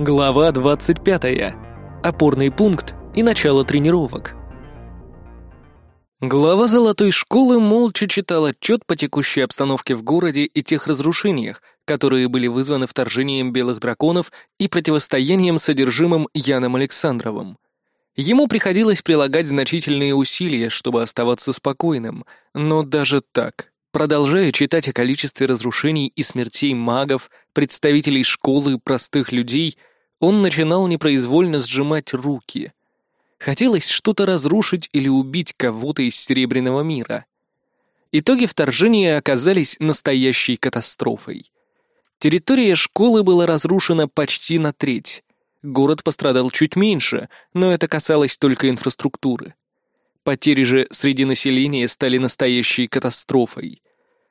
Глава 25. Опорный пункт и начало тренировок. Глава золотой школы молча читал отчет по текущей обстановке в городе и тех разрушениях, которые были вызваны вторжением белых драконов и противостоянием содержимым Яном Александровым. Ему приходилось прилагать значительные усилия, чтобы оставаться спокойным, но даже так, продолжая читать о количестве разрушений и смертей магов, представителей школы, простых людей — он начинал непроизвольно сжимать руки. Хотелось что-то разрушить или убить кого-то из Серебряного мира. Итоги вторжения оказались настоящей катастрофой. Территория школы была разрушена почти на треть. Город пострадал чуть меньше, но это касалось только инфраструктуры. Потери же среди населения стали настоящей катастрофой.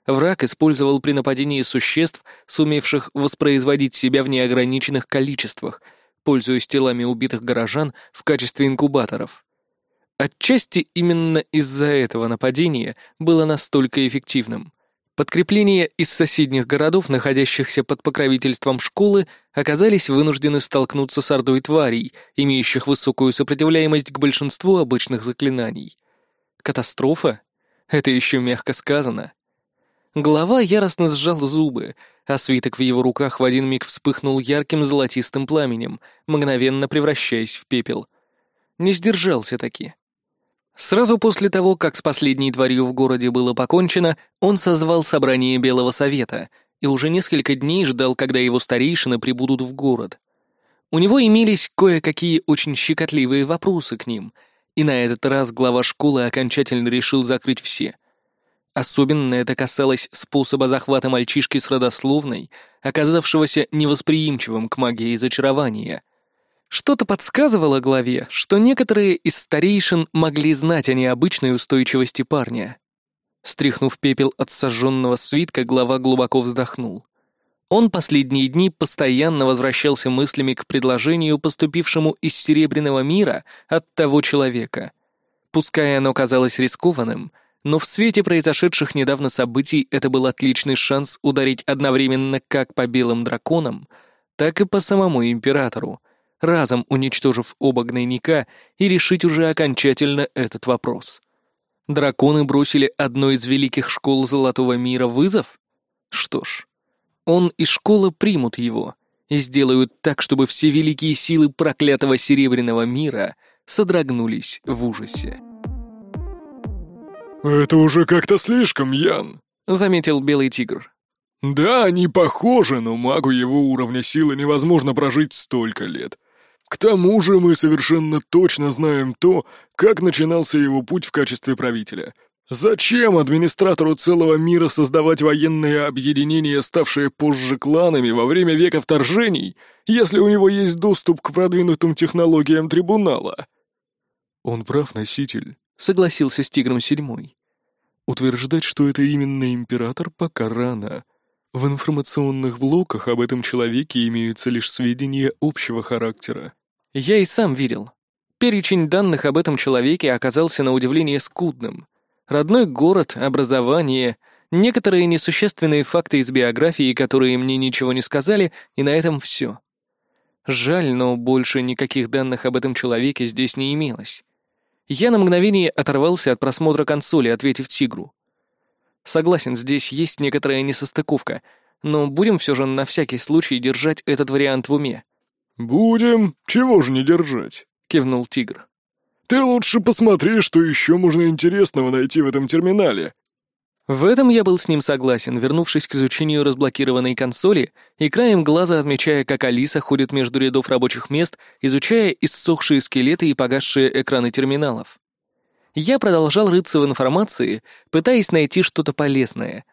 Враг использовал при нападении существ, сумевших воспроизводить себя в неограниченных количествах, пользуясь телами убитых горожан в качестве инкубаторов. Отчасти именно из-за этого нападения было настолько эффективным. Подкрепления из соседних городов, находящихся под покровительством школы, оказались вынуждены столкнуться с ордой тварей, имеющих высокую сопротивляемость к большинству обычных заклинаний. Катастрофа? Это еще мягко сказано. Глава яростно сжал зубы, а свиток в его руках в один миг вспыхнул ярким золотистым пламенем, мгновенно превращаясь в пепел. Не сдержался таки. Сразу после того, как с последней тварью в городе было покончено, он созвал собрание Белого Совета и уже несколько дней ждал, когда его старейшины прибудут в город. У него имелись кое-какие очень щекотливые вопросы к ним, и на этот раз глава школы окончательно решил закрыть все — Особенно это касалось способа захвата мальчишки с родословной, оказавшегося невосприимчивым к магии зачарования. Что-то подсказывало главе, что некоторые из старейшин могли знать о необычной устойчивости парня. Стряхнув пепел от сожженного свитка, глава глубоко вздохнул. Он последние дни постоянно возвращался мыслями к предложению, поступившему из Серебряного мира от того человека. Пускай оно казалось рискованным — но в свете произошедших недавно событий это был отличный шанс ударить одновременно как по белым драконам, так и по самому императору, разом уничтожив оба гнойника и решить уже окончательно этот вопрос. Драконы бросили одной из великих школ Золотого мира вызов? Что ж, он и школа примут его и сделают так, чтобы все великие силы проклятого Серебряного мира содрогнулись в ужасе. «Это уже как-то слишком, Ян», — заметил Белый Тигр. «Да, они похожи, но магу его уровня силы невозможно прожить столько лет. К тому же мы совершенно точно знаем то, как начинался его путь в качестве правителя. Зачем администратору целого мира создавать военные объединения, ставшие позже кланами во время века вторжений, если у него есть доступ к продвинутым технологиям трибунала?» «Он прав, носитель», согласился с Тигром Седьмой. Утверждать, что это именно император, пока рано. В информационных блоках об этом человеке имеются лишь сведения общего характера. Я и сам видел. Перечень данных об этом человеке оказался на удивление скудным. Родной город, образование, некоторые несущественные факты из биографии, которые мне ничего не сказали, и на этом все. Жаль, но больше никаких данных об этом человеке здесь не имелось. Я на мгновение оторвался от просмотра консоли, ответив тигру. Согласен, здесь есть некоторая несостыковка, но будем все же на всякий случай держать этот вариант в уме. «Будем. Чего же не держать?» — кивнул тигр. «Ты лучше посмотри, что еще можно интересного найти в этом терминале. В этом я был с ним согласен, вернувшись к изучению разблокированной консоли и краем глаза отмечая, как Алиса ходит между рядов рабочих мест, изучая иссохшие скелеты и погасшие экраны терминалов. Я продолжал рыться в информации, пытаясь найти что-то полезное.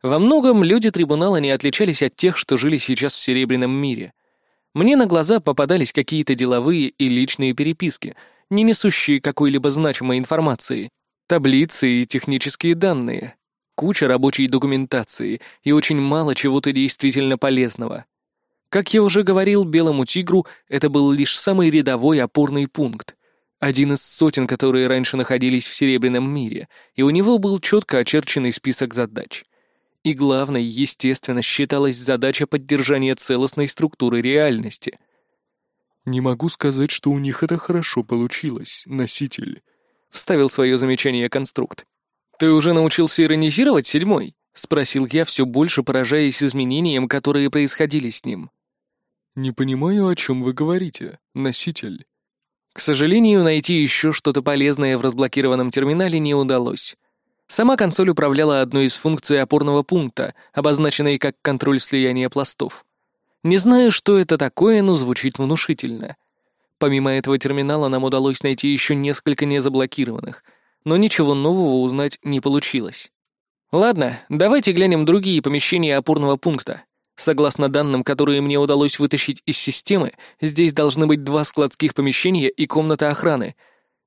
Во многом люди трибунала не отличались от тех, что жили сейчас в Серебряном мире. Мне на глаза попадались какие-то деловые и личные переписки, не несущие какой-либо значимой информации, таблицы и технические данные куча рабочей документации и очень мало чего-то действительно полезного. Как я уже говорил Белому Тигру, это был лишь самый рядовой опорный пункт, один из сотен, которые раньше находились в Серебряном мире, и у него был четко очерченный список задач. И главной, естественно, считалась задача поддержания целостной структуры реальности. «Не могу сказать, что у них это хорошо получилось, носитель», — вставил свое замечание конструкт. «Ты уже научился иронизировать, седьмой?» — спросил я, все больше поражаясь изменениям, которые происходили с ним. «Не понимаю, о чем вы говорите, носитель». К сожалению, найти еще что-то полезное в разблокированном терминале не удалось. Сама консоль управляла одной из функций опорного пункта, обозначенной как контроль слияния пластов. Не знаю, что это такое, но звучит внушительно. Помимо этого терминала нам удалось найти еще несколько незаблокированных, но ничего нового узнать не получилось. Ладно, давайте глянем другие помещения опорного пункта. Согласно данным, которые мне удалось вытащить из системы, здесь должны быть два складских помещения и комната охраны.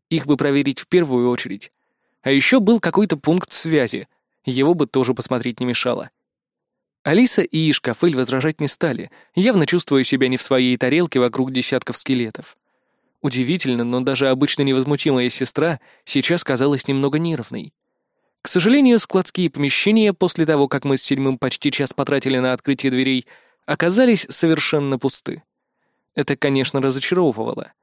Их бы проверить в первую очередь. А еще был какой-то пункт связи. Его бы тоже посмотреть не мешало. Алиса и Ишкафель возражать не стали, явно чувствуя себя не в своей тарелке вокруг десятков скелетов. Удивительно, но даже обычно невозмутимая сестра сейчас казалась немного нервной. К сожалению, складские помещения, после того, как мы с седьмым почти час потратили на открытие дверей, оказались совершенно пусты. Это, конечно, разочаровывало.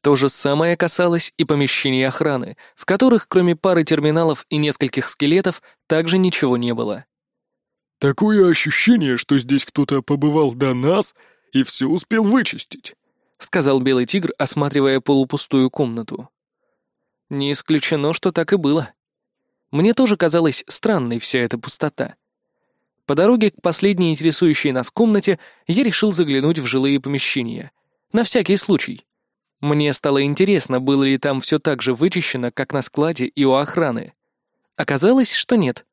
То же самое касалось и помещений охраны, в которых, кроме пары терминалов и нескольких скелетов, также ничего не было. «Такое ощущение, что здесь кто-то побывал до нас и все успел вычистить», — сказал Белый Тигр, осматривая полупустую комнату. «Не исключено, что так и было. Мне тоже казалась странной вся эта пустота. По дороге к последней интересующей нас комнате я решил заглянуть в жилые помещения. На всякий случай. Мне стало интересно, было ли там все так же вычищено, как на складе и у охраны. Оказалось, что нет.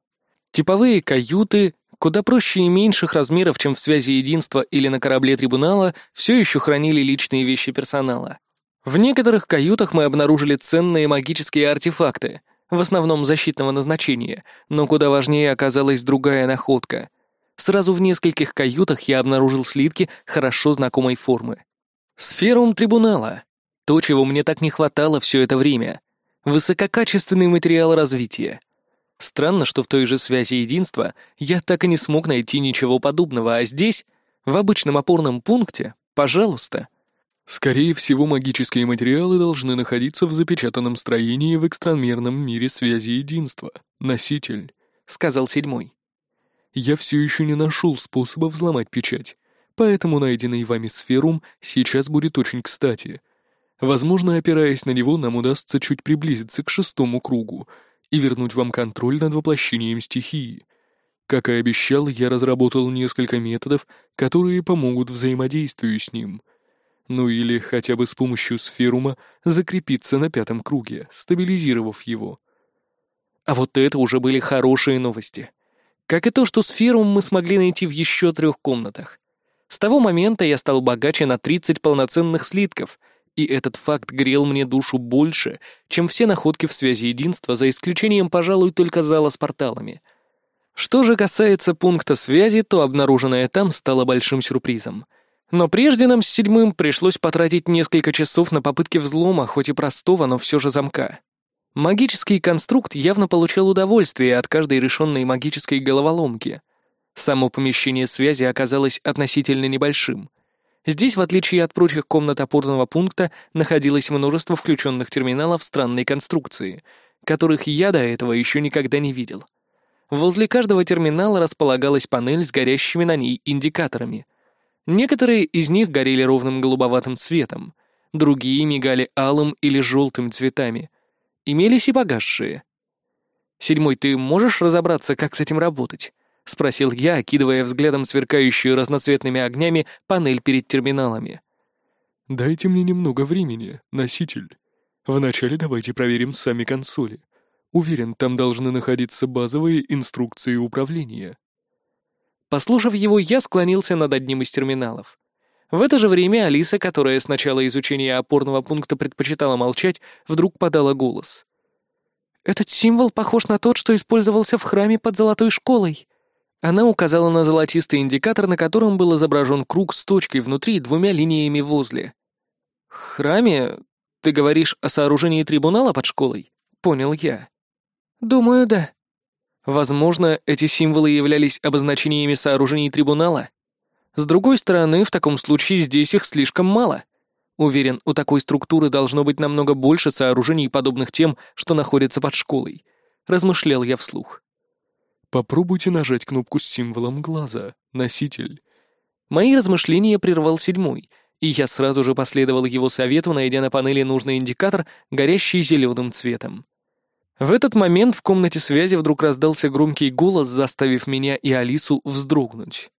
Типовые каюты, куда проще и меньших размеров, чем в связи единства или на корабле трибунала, все еще хранили личные вещи персонала. В некоторых каютах мы обнаружили ценные магические артефакты, в основном защитного назначения, но куда важнее оказалась другая находка. Сразу в нескольких каютах я обнаружил слитки хорошо знакомой формы. Сферум трибунала, то, чего мне так не хватало все это время. Высококачественный материал развития. Странно, что в той же связи единства я так и не смог найти ничего подобного, а здесь, в обычном опорном пункте, пожалуйста. Скорее всего, магические материалы должны находиться в запечатанном строении в экстрамерном мире связи единства. Носитель, — сказал седьмой. Я все еще не нашел способа взломать печать, поэтому найденный вами сферум сейчас будет очень кстати — Возможно, опираясь на него, нам удастся чуть приблизиться к шестому кругу и вернуть вам контроль над воплощением стихии. Как и обещал, я разработал несколько методов, которые помогут взаимодействию с ним. Ну или хотя бы с помощью сферума закрепиться на пятом круге, стабилизировав его. А вот это уже были хорошие новости. Как и то, что сферум мы смогли найти в еще трех комнатах. С того момента я стал богаче на 30 полноценных слитков — и этот факт грел мне душу больше, чем все находки в связи единства, за исключением, пожалуй, только зала с порталами. Что же касается пункта связи, то обнаруженное там стало большим сюрпризом. Но прежде нам с седьмым пришлось потратить несколько часов на попытки взлома, хоть и простого, но все же замка. Магический конструкт явно получал удовольствие от каждой решенной магической головоломки. Само помещение связи оказалось относительно небольшим — Здесь, в отличие от прочих комнат опорного пункта, находилось множество включенных терминалов странной конструкции, которых я до этого еще никогда не видел. Возле каждого терминала располагалась панель с горящими на ней индикаторами. Некоторые из них горели ровным голубоватым цветом, другие мигали алым или желтым цветами. Имелись и погасшие. «Седьмой, ты можешь разобраться, как с этим работать?» — спросил я, окидывая взглядом сверкающую разноцветными огнями панель перед терминалами. «Дайте мне немного времени, носитель. Вначале давайте проверим сами консоли. Уверен, там должны находиться базовые инструкции управления». Послушав его, я склонился над одним из терминалов. В это же время Алиса, которая с начала изучения опорного пункта предпочитала молчать, вдруг подала голос. «Этот символ похож на тот, что использовался в храме под Золотой школой», она указала на золотистый индикатор, на котором был изображен круг с точкой внутри и двумя линиями возле. «Храме? Ты говоришь о сооружении трибунала под школой?» — понял я. «Думаю, да». Возможно, эти символы являлись обозначениями сооружений трибунала? С другой стороны, в таком случае здесь их слишком мало. Уверен, у такой структуры должно быть намного больше сооружений, подобных тем, что находятся под школой. Размышлял я вслух. Попробуйте нажать кнопку с символом глаза, носитель. Мои размышления прервал седьмой, и я сразу же последовал его совету, найдя на панели нужный индикатор, горящий зеленым цветом. В этот момент в комнате связи вдруг раздался громкий голос, заставив меня и Алису вздрогнуть.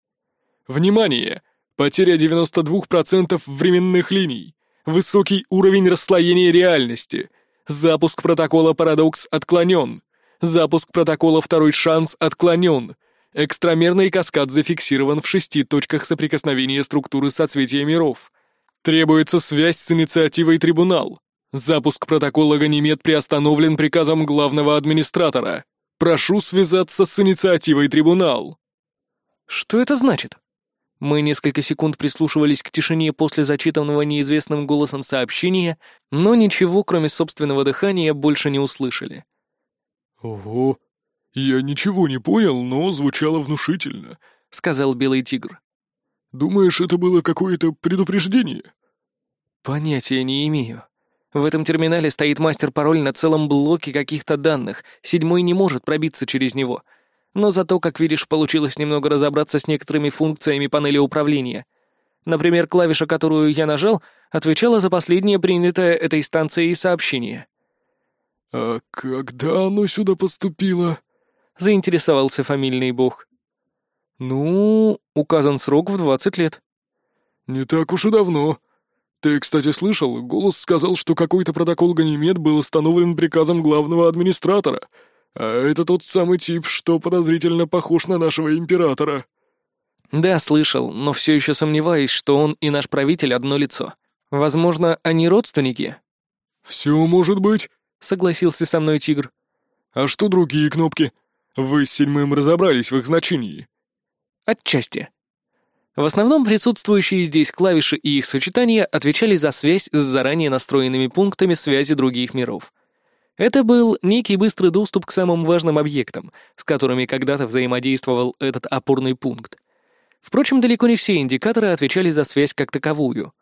«Внимание! Потеря 92% временных линий. Высокий уровень расслоения реальности. Запуск протокола «Парадокс» отклонен. Запуск протокола «Второй шанс» отклонен. Экстрамерный каскад зафиксирован в шести точках соприкосновения структуры соцветия миров. Требуется связь с инициативой трибунал. Запуск протокола «Ганимед» приостановлен приказом главного администратора. Прошу связаться с инициативой трибунал. Что это значит? Мы несколько секунд прислушивались к тишине после зачитанного неизвестным голосом сообщения, но ничего, кроме собственного дыхания, больше не услышали. «Ого, я ничего не понял, но звучало внушительно», — сказал Белый Тигр. «Думаешь, это было какое-то предупреждение?» «Понятия не имею. В этом терминале стоит мастер-пароль на целом блоке каких-то данных, седьмой не может пробиться через него» но зато, как видишь, получилось немного разобраться с некоторыми функциями панели управления. Например, клавиша, которую я нажал, отвечала за последнее принятое этой станцией сообщение. «А когда оно сюда поступило?» — заинтересовался фамильный бог. «Ну, указан срок в двадцать лет». «Не так уж и давно. Ты, кстати, слышал, голос сказал, что какой-то протокол Ганимед был установлен приказом главного администратора — а это тот самый тип, что подозрительно похож на нашего императора». «Да, слышал, но все еще сомневаюсь, что он и наш правитель одно лицо. Возможно, они родственники?» «Все может быть», — согласился со мной тигр. «А что другие кнопки? Вы с седьмым разобрались в их значении?» «Отчасти», в основном присутствующие здесь клавиши и их сочетания отвечали за связь с заранее настроенными пунктами связи других миров. Это был некий быстрый доступ к самым важным объектам, с которыми когда-то взаимодействовал этот опорный пункт. Впрочем, далеко не все индикаторы отвечали за связь как таковую.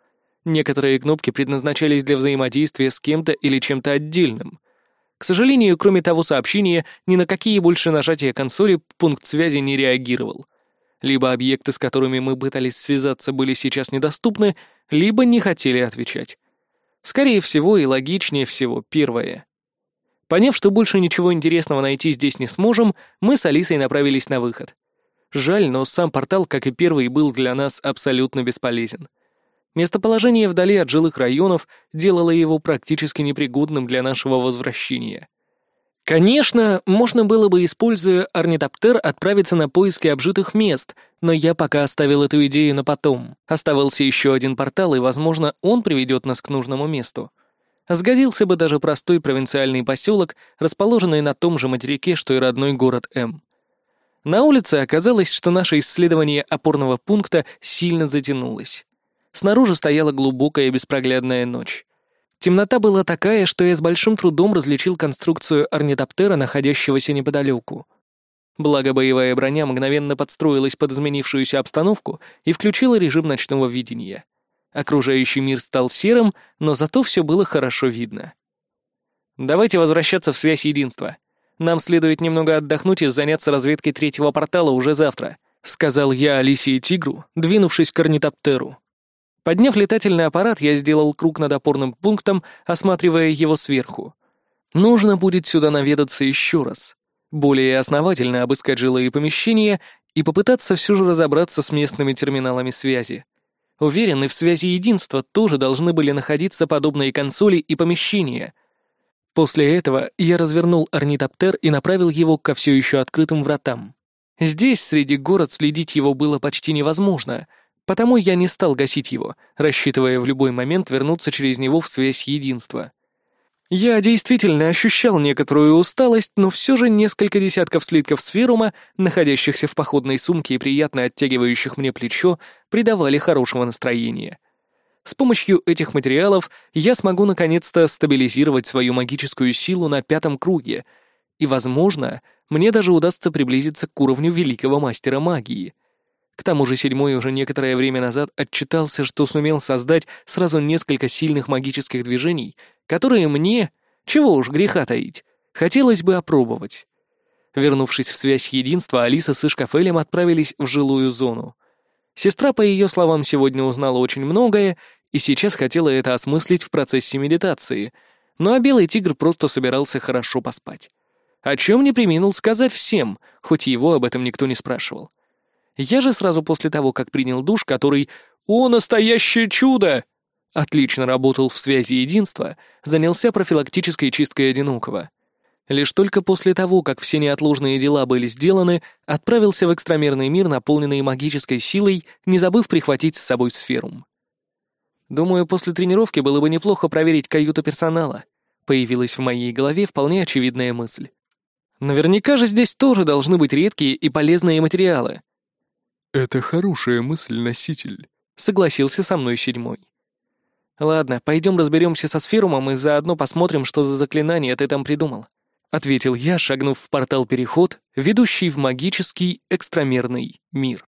Некоторые кнопки предназначались для взаимодействия с кем-то или чем-то отдельным. К сожалению, кроме того сообщения, ни на какие больше нажатия консоли пункт связи не реагировал. Либо объекты, с которыми мы пытались связаться, были сейчас недоступны, либо не хотели отвечать. Скорее всего и логичнее всего первое. Поняв, что больше ничего интересного найти здесь не сможем, мы с Алисой направились на выход. Жаль, но сам портал, как и первый, был для нас абсолютно бесполезен. Местоположение вдали от жилых районов делало его практически непригодным для нашего возвращения. Конечно, можно было бы, используя орнитоптер, отправиться на поиски обжитых мест, но я пока оставил эту идею на потом. Оставался еще один портал, и, возможно, он приведет нас к нужному месту. Сгодился бы даже простой провинциальный поселок, расположенный на том же материке, что и родной город М. На улице оказалось, что наше исследование опорного пункта сильно затянулось. Снаружи стояла глубокая беспроглядная ночь. Темнота была такая, что я с большим трудом различил конструкцию орнитоптера, находящегося неподалеку. Благо боевая броня мгновенно подстроилась под изменившуюся обстановку и включила режим ночного видения. Окружающий мир стал серым, но зато все было хорошо видно. Давайте возвращаться в связь единства. Нам следует немного отдохнуть и заняться разведкой третьего портала уже завтра, сказал я Алисе и Тигру, двинувшись к орнитоптеру. Подняв летательный аппарат, я сделал круг над опорным пунктом, осматривая его сверху. Нужно будет сюда наведаться еще раз, более основательно обыскать жилые помещения и попытаться все же разобраться с местными терминалами связи. Уверен, и в связи единства тоже должны были находиться подобные консоли и помещения. После этого я развернул орнитоптер и направил его ко все еще открытым вратам. Здесь, среди город, следить его было почти невозможно, потому я не стал гасить его, рассчитывая в любой момент вернуться через него в связь единства. Я действительно ощущал некоторую усталость, но все же несколько десятков слитков сферума, находящихся в походной сумке и приятно оттягивающих мне плечо, придавали хорошего настроения. С помощью этих материалов я смогу наконец-то стабилизировать свою магическую силу на пятом круге, и, возможно, мне даже удастся приблизиться к уровню великого мастера магии. К тому же седьмой уже некоторое время назад отчитался, что сумел создать сразу несколько сильных магических движений, которые мне, чего уж греха таить, хотелось бы опробовать. Вернувшись в связь единства, Алиса с Ишкафелем отправились в жилую зону. Сестра, по ее словам, сегодня узнала очень многое и сейчас хотела это осмыслить в процессе медитации, ну а Белый Тигр просто собирался хорошо поспать. О чем не приминул сказать всем, хоть его об этом никто не спрашивал. Я же сразу после того, как принял душ, который «О, настоящее чудо!» отлично работал в связи единства, занялся профилактической чисткой одинокого. Лишь только после того, как все неотложные дела были сделаны, отправился в экстрамерный мир, наполненный магической силой, не забыв прихватить с собой сферум. Думаю, после тренировки было бы неплохо проверить каюту персонала. Появилась в моей голове вполне очевидная мысль. Наверняка же здесь тоже должны быть редкие и полезные материалы. «Это хорошая мысль, носитель», — согласился со мной седьмой. «Ладно, пойдем разберемся со сферумом и заодно посмотрим, что за заклинание ты там придумал», — ответил я, шагнув в портал-переход, ведущий в магический экстрамерный мир.